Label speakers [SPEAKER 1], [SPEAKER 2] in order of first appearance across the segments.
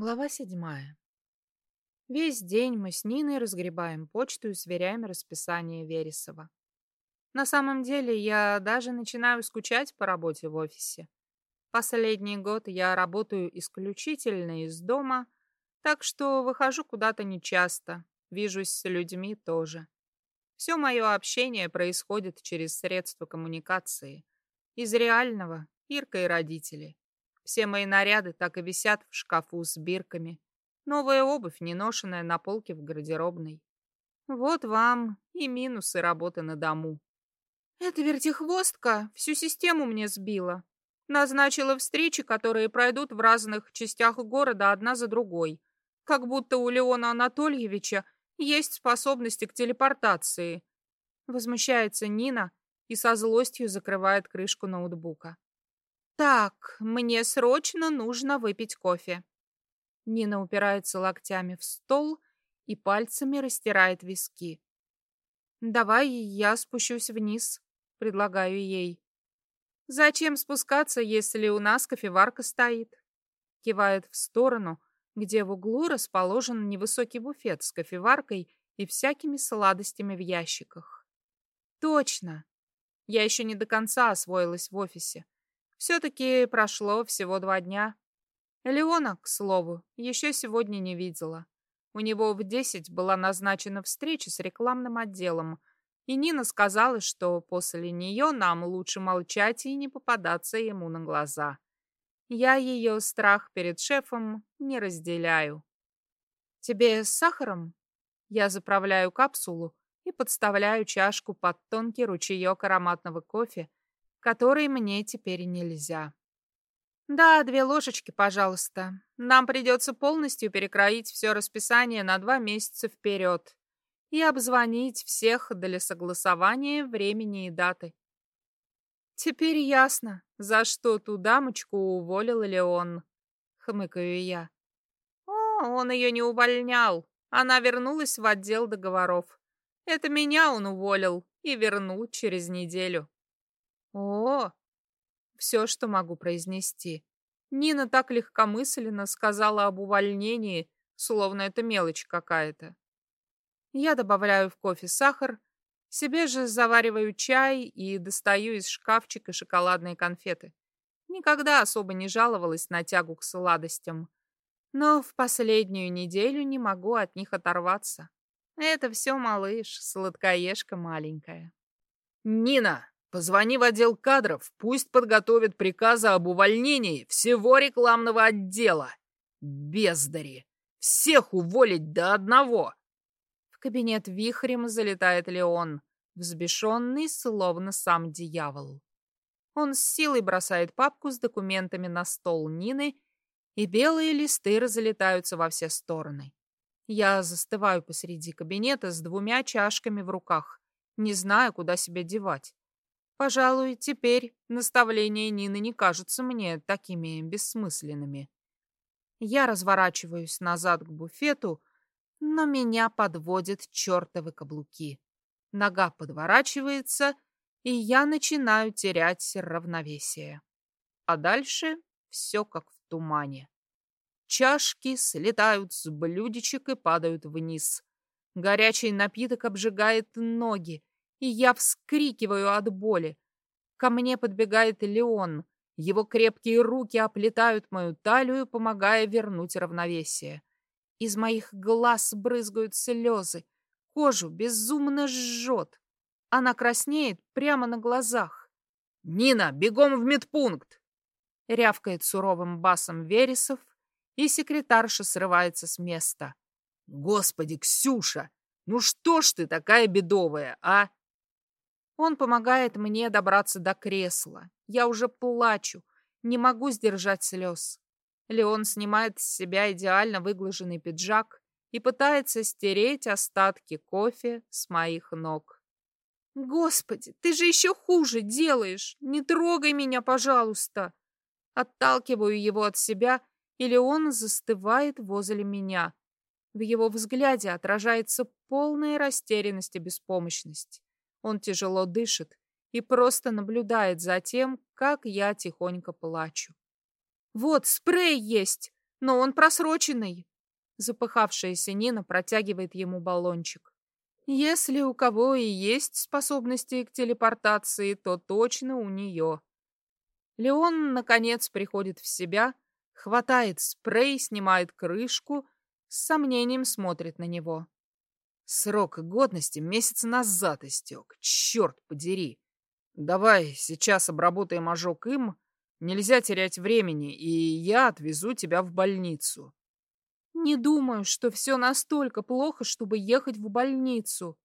[SPEAKER 1] Глава седьмая. Весь день мы с Ниной разгребаем почту и сверяем расписание Вересова. На самом деле я даже начинаю скучать по работе в офисе. Последний год я работаю исключительно из дома, так что выхожу куда-то нечасто, вижусь с людьми тоже. Все мое общение происходит через средства коммуникации. Из реального — Ирка и родители. Все мои наряды так и висят в шкафу с бирками. Новая обувь, не ношенная на полке в гардеробной. Вот вам и минусы работы на дому. Эта вертихвостка всю систему мне сбила. Назначила встречи, которые пройдут в разных частях города одна за другой. Как будто у Леона Анатольевича есть способности к телепортации. Возмущается Нина и со злостью закрывает крышку ноутбука. «Так, мне срочно нужно выпить кофе». Нина упирается локтями в стол и пальцами растирает виски. «Давай я спущусь вниз», — предлагаю ей. «Зачем спускаться, если у нас кофеварка стоит?» Кивает в сторону, где в углу расположен невысокий буфет с кофеваркой и всякими сладостями в ящиках. «Точно! Я еще не до конца освоилась в офисе. Все-таки прошло всего два дня. Леона, к слову, еще сегодня не видела. У него в десять была назначена встреча с рекламным отделом, и Нина сказала, что после нее нам лучше молчать и не попадаться ему на глаза. Я ее страх перед шефом не разделяю. «Тебе с сахаром?» Я заправляю капсулу и подставляю чашку под тонкий ручеек ароматного кофе, который мне теперь нельзя. Да, две ложечки, пожалуйста. Нам придется полностью перекроить все расписание на два месяца вперед и обзвонить всех для согласования времени и даты. Теперь ясно, за что ту дамочку уволил Леон, хмыкаю я. О, он ее не увольнял. Она вернулась в отдел договоров. Это меня он уволил и вернул через неделю. О, все, что могу произнести. Нина так легкомысленно сказала об увольнении, словно это мелочь какая-то. Я добавляю в кофе сахар, себе же завариваю чай и достаю из шкафчика шоколадные конфеты. Никогда особо не жаловалась на тягу к сладостям, но в последнюю неделю не могу от них оторваться. Это все малыш, сладкоежка маленькая.
[SPEAKER 2] «Нина!» Позвони в отдел кадров, пусть подготовят приказы об увольнении всего рекламного отдела. Бездари! Всех уволить до одного!»
[SPEAKER 1] В кабинет вихрем залетает Леон, взбешенный, словно сам дьявол. Он с силой бросает папку с документами на стол Нины, и белые листы разлетаются во все стороны. Я застываю посреди кабинета с двумя чашками в руках, не знаю, куда себя девать. Пожалуй, теперь наставления Нины не кажутся мне такими бессмысленными. Я разворачиваюсь назад к буфету, но меня подводят чертовы каблуки. Нога подворачивается, и я начинаю терять равновесие. А дальше все как в тумане. Чашки слетают с блюдечек и падают вниз. Горячий напиток обжигает ноги, и я вскрикиваю от боли. Ко мне подбегает Леон. Его крепкие руки оплетают мою талию, помогая вернуть равновесие. Из моих глаз брызгают слезы. Кожу безумно жжет. Она краснеет прямо на глазах.
[SPEAKER 2] «Нина, бегом в медпункт!»
[SPEAKER 1] Рявкает суровым басом Вересов, и секретарша срывается с места.
[SPEAKER 2] «Господи, Ксюша, ну что ж ты такая бедовая, а?
[SPEAKER 1] Он помогает мне добраться до кресла. Я уже плачу, не могу сдержать слез. Леон снимает с себя идеально выглаженный пиджак и пытается стереть остатки кофе с моих ног. «Господи, ты же еще хуже делаешь! Не трогай меня, пожалуйста!» Отталкиваю его от себя, и Леон застывает возле меня. В его взгляде отражается полная растерянность и беспомощность. Он тяжело дышит и просто наблюдает за тем, как я тихонько плачу. «Вот, спрей есть! Но он просроченный. Запыхавшаяся Нина протягивает ему баллончик. Если у кого и есть способности к телепортации, то точно у нее. Леон, наконец, приходит в себя, хватает спрей, снимает крышку, с сомнением смотрит на него.
[SPEAKER 2] Срок годности месяц назад истек, черт подери. Давай сейчас обработаем ожог им, нельзя терять времени, и я отвезу тебя в больницу.
[SPEAKER 1] Не думаю, что все настолько плохо, чтобы ехать в больницу.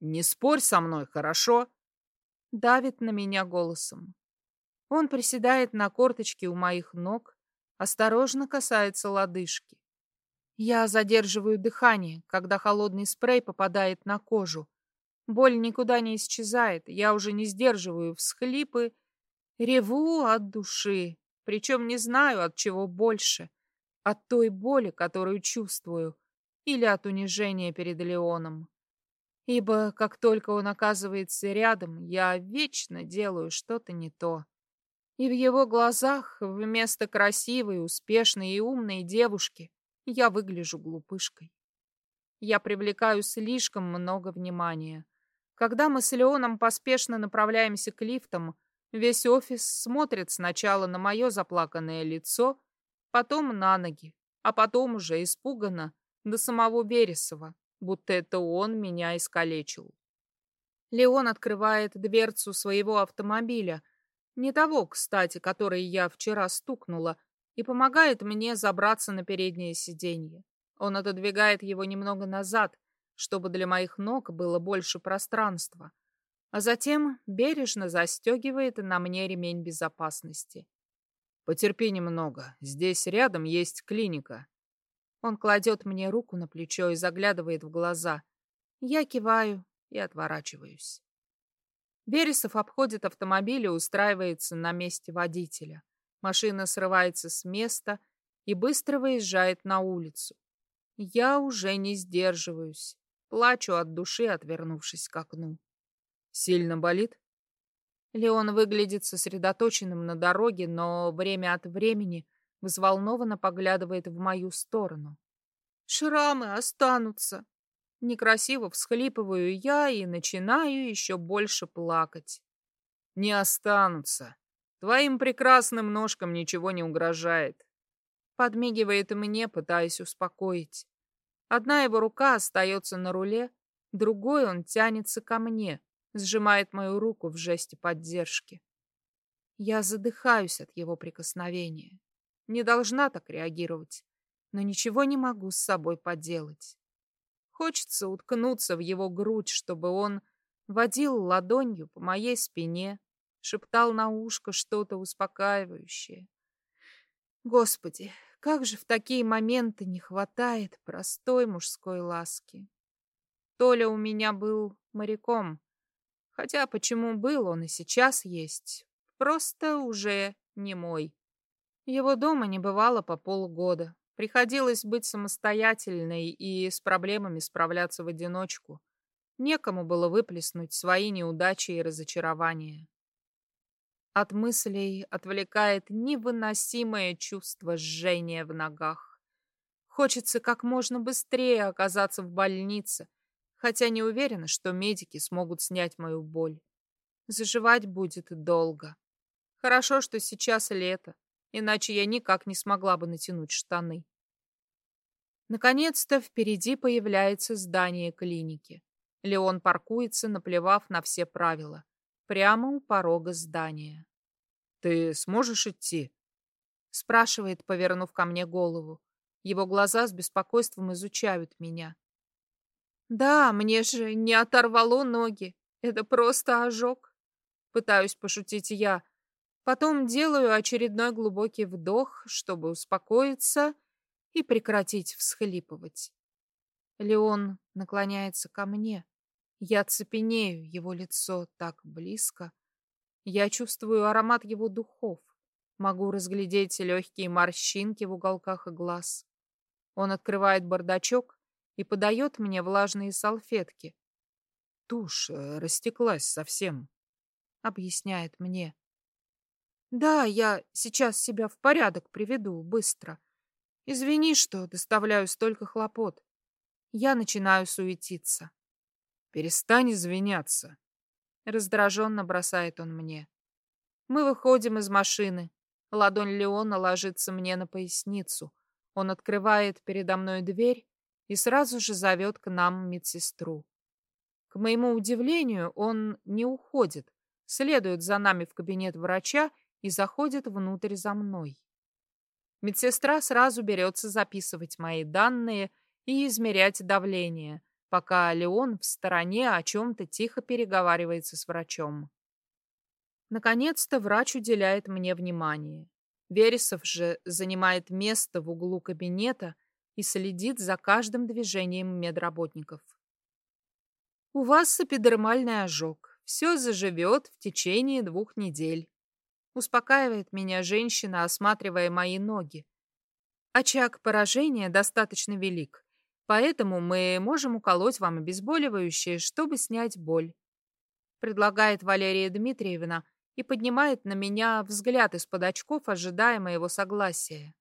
[SPEAKER 2] Не спорь со мной, хорошо?
[SPEAKER 1] Давит на меня голосом. Он приседает на корточке у моих ног, осторожно касается лодыжки. Я задерживаю дыхание, когда холодный спрей попадает на кожу. Боль никуда не исчезает, я уже не сдерживаю всхлипы, реву от души, причем не знаю, от чего больше — от той боли, которую чувствую, или от унижения перед Леоном. Ибо как только он оказывается рядом, я вечно делаю что-то не то. И в его глазах вместо красивой, успешной и умной девушки я выгляжу глупышкой. Я привлекаю слишком много внимания. Когда мы с Леоном поспешно направляемся к лифтам, весь офис смотрит сначала на мое заплаканное лицо, потом на ноги, а потом уже испуганно до самого Бересова, будто это он меня искалечил. Леон открывает дверцу своего автомобиля, не того, кстати, который я вчера стукнула, и помогает мне забраться на переднее сиденье. Он отодвигает его немного назад, чтобы для моих ног было больше пространства, а затем бережно застегивает на мне ремень безопасности.
[SPEAKER 2] Потерпи немного. Здесь рядом есть клиника.
[SPEAKER 1] Он кладет мне руку на плечо и заглядывает в глаза. Я киваю и отворачиваюсь. Бересов обходит автомобиль и устраивается на месте водителя. Машина срывается с места и быстро выезжает на улицу. Я уже не сдерживаюсь. Плачу от души, отвернувшись к окну.
[SPEAKER 2] Сильно болит?
[SPEAKER 1] Леон выглядит сосредоточенным на дороге, но время от времени взволнованно поглядывает в мою сторону. «Шрамы останутся!» Некрасиво всхлипываю я и начинаю еще больше плакать.
[SPEAKER 2] «Не останутся. Твоим прекрасным ножкам ничего не угрожает».
[SPEAKER 1] Подмигивает мне, пытаясь успокоить. Одна его рука остается на руле, другой он тянется ко мне, сжимает мою руку в жесте поддержки. Я задыхаюсь от его прикосновения. Не должна так реагировать, но ничего не могу с собой поделать. Хочется уткнуться в его грудь, чтобы он водил ладонью по моей спине, шептал на ушко что-то успокаивающее. Господи, как же в такие моменты не хватает простой мужской ласки. Толя у меня был моряком, Хотя почему был, он и сейчас есть. Просто уже не мой. Его дома не бывало по полгода. Приходилось быть самостоятельной и с проблемами справляться в одиночку. Некому было выплеснуть свои неудачи и разочарования. От мыслей отвлекает невыносимое чувство жжения в ногах. Хочется как можно быстрее оказаться в больнице, хотя не уверена, что медики смогут снять мою боль. Заживать будет долго. Хорошо, что сейчас лето, иначе я никак не смогла бы натянуть штаны. Наконец-то впереди появляется здание клиники. Леон паркуется, наплевав на все правила, прямо у порога здания.
[SPEAKER 2] «Ты сможешь идти?»
[SPEAKER 1] спрашивает, повернув ко мне голову. Его глаза с беспокойством изучают меня. Да, мне же не оторвало ноги. Это просто ожог. Пытаюсь пошутить я. Потом делаю очередной глубокий вдох, чтобы успокоиться и прекратить всхлипывать. Леон наклоняется ко мне. Я цепенею, его лицо так близко. Я чувствую аромат его духов. Могу разглядеть легкие морщинки в уголках глаз. Он открывает бардачок и подает мне влажные салфетки.
[SPEAKER 2] Тушь э, растеклась совсем,
[SPEAKER 1] объясняет мне. Да, я сейчас себя в порядок приведу, быстро. Извини, что доставляю столько хлопот. Я начинаю суетиться.
[SPEAKER 2] Перестань извиняться.
[SPEAKER 1] Раздраженно бросает он мне. Мы выходим из машины. Ладонь Леона ложится мне на поясницу. Он открывает передо мной дверь и сразу же зовет к нам медсестру. К моему удивлению, он не уходит, следует за нами в кабинет врача и заходит внутрь за мной. Медсестра сразу берется записывать мои данные и измерять давление, пока Леон в стороне о чем-то тихо переговаривается с врачом. Наконец-то врач уделяет мне внимание. Вересов же занимает место в углу кабинета и следит за каждым движением медработников. У вас эпидермальный ожог. Все заживет в течение двух недель. Успокаивает меня женщина, осматривая мои ноги. Очаг поражения достаточно велик, поэтому мы можем уколоть вам обезболивающее, чтобы снять боль. Предлагает Валерия Дмитриевна и поднимает на меня взгляд из-под очков, ожидая моего согласия.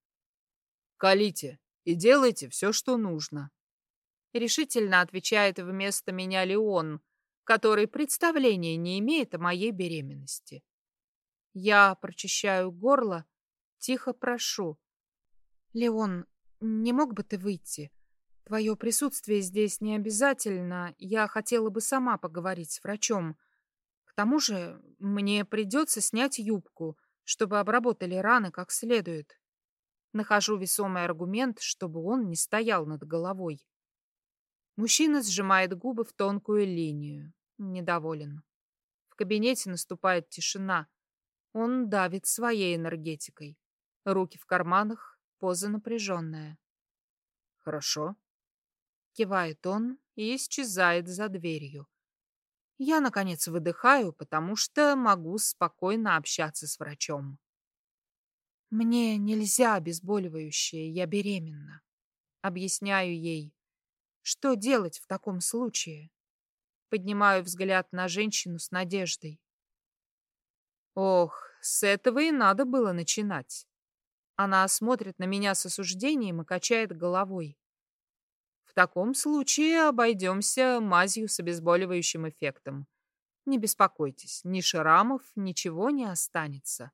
[SPEAKER 2] «Колите и делайте все, что нужно»,
[SPEAKER 1] решительно отвечает вместо меня Леон, который представления не имеет о моей беременности. Я прочищаю горло, тихо прошу. «Леон, не мог бы ты выйти? Твое присутствие здесь не обязательно. Я хотела бы сама поговорить с врачом. К тому же мне придется снять юбку, чтобы обработали раны как следует. Нахожу весомый аргумент, чтобы он не стоял над головой. Мужчина сжимает губы в тонкую линию. Недоволен. В кабинете наступает тишина. Он давит своей энергетикой. Руки в карманах, поза напряженная.
[SPEAKER 2] «Хорошо», —
[SPEAKER 1] кивает он и исчезает за дверью. Я, наконец, выдыхаю, потому что могу спокойно общаться с врачом. «Мне нельзя обезболивающее, я беременна», — объясняю ей. Что делать в таком случае? Поднимаю взгляд на женщину с надеждой. Ох, с этого и надо было начинать. Она смотрит на меня с осуждением и качает головой. В таком случае обойдемся мазью с обезболивающим эффектом. Не беспокойтесь, ни шрамов, ничего не останется.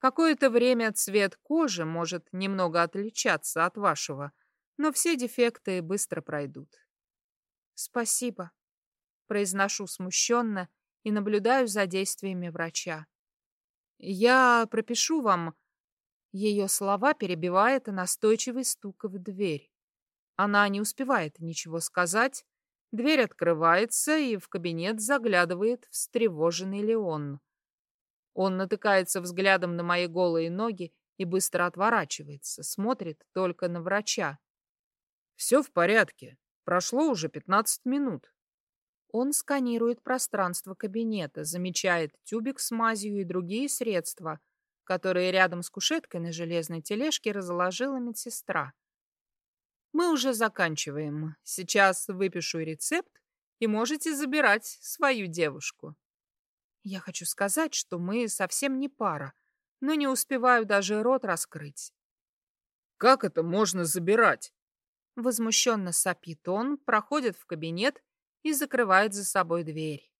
[SPEAKER 1] Какое-то время цвет кожи может немного отличаться от вашего, но все дефекты быстро пройдут. Спасибо, произношу смущенно и наблюдаю за действиями врача. Я пропишу вам... Ее слова перебивает настойчивый стук в дверь. Она не успевает ничего сказать. Дверь открывается, и в кабинет заглядывает встревоженный Леон. Он натыкается взглядом на мои голые ноги и быстро отворачивается, смотрит только на врача.
[SPEAKER 2] Все в порядке. Прошло уже 15 минут.
[SPEAKER 1] Он сканирует пространство кабинета, замечает тюбик с мазью и другие средства, которые рядом с кушеткой на железной тележке разложила медсестра. Мы уже заканчиваем. Сейчас выпишу рецепт, и можете забирать свою девушку. Я хочу сказать, что мы совсем не пара, но не успеваю даже рот раскрыть.
[SPEAKER 2] Как это можно забирать?
[SPEAKER 1] Возмущенно сопит он, проходит в кабинет и закрывает за собой дверь.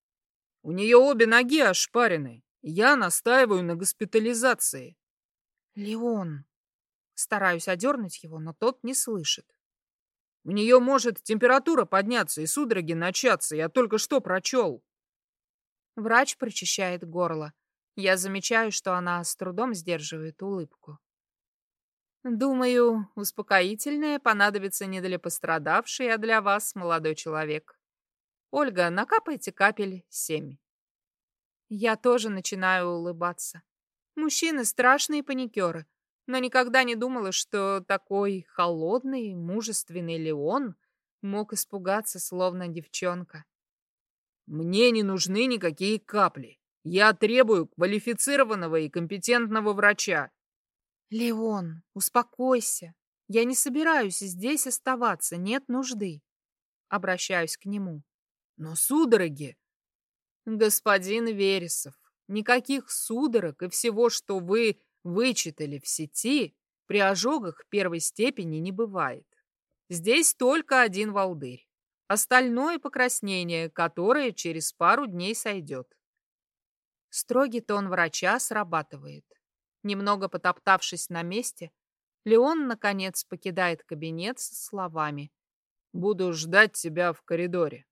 [SPEAKER 2] У нее обе ноги ошпарены. Я настаиваю на госпитализации.
[SPEAKER 1] Леон. Стараюсь одернуть его, но тот не слышит.
[SPEAKER 2] У нее может температура подняться и судороги начаться. Я только что прочел.
[SPEAKER 1] Врач прочищает горло. Я замечаю, что она с трудом сдерживает улыбку. Думаю, успокоительное понадобится не для пострадавшей, а для вас, молодой человек. Ольга, накапайте капель семь. Я тоже начинаю улыбаться. Мужчины страшные паникеры, но никогда не думала, что такой холодный, мужественный Леон мог испугаться, словно девчонка.
[SPEAKER 2] Мне не нужны никакие капли. Я требую квалифицированного и компетентного врача.
[SPEAKER 1] Леон, успокойся. Я не собираюсь здесь оставаться, нет нужды. Обращаюсь к нему.
[SPEAKER 2] Но судороги...
[SPEAKER 1] Господин Вересов, никаких судорог и всего, что вы вычитали в сети, При ожогах первой степени не бывает. Здесь только один волдырь. Остальное покраснение, которое через пару дней сойдет. Строгий тон врача срабатывает. Немного потоптавшись на месте, Леон, наконец, покидает кабинет со словами.
[SPEAKER 2] «Буду ждать тебя в коридоре».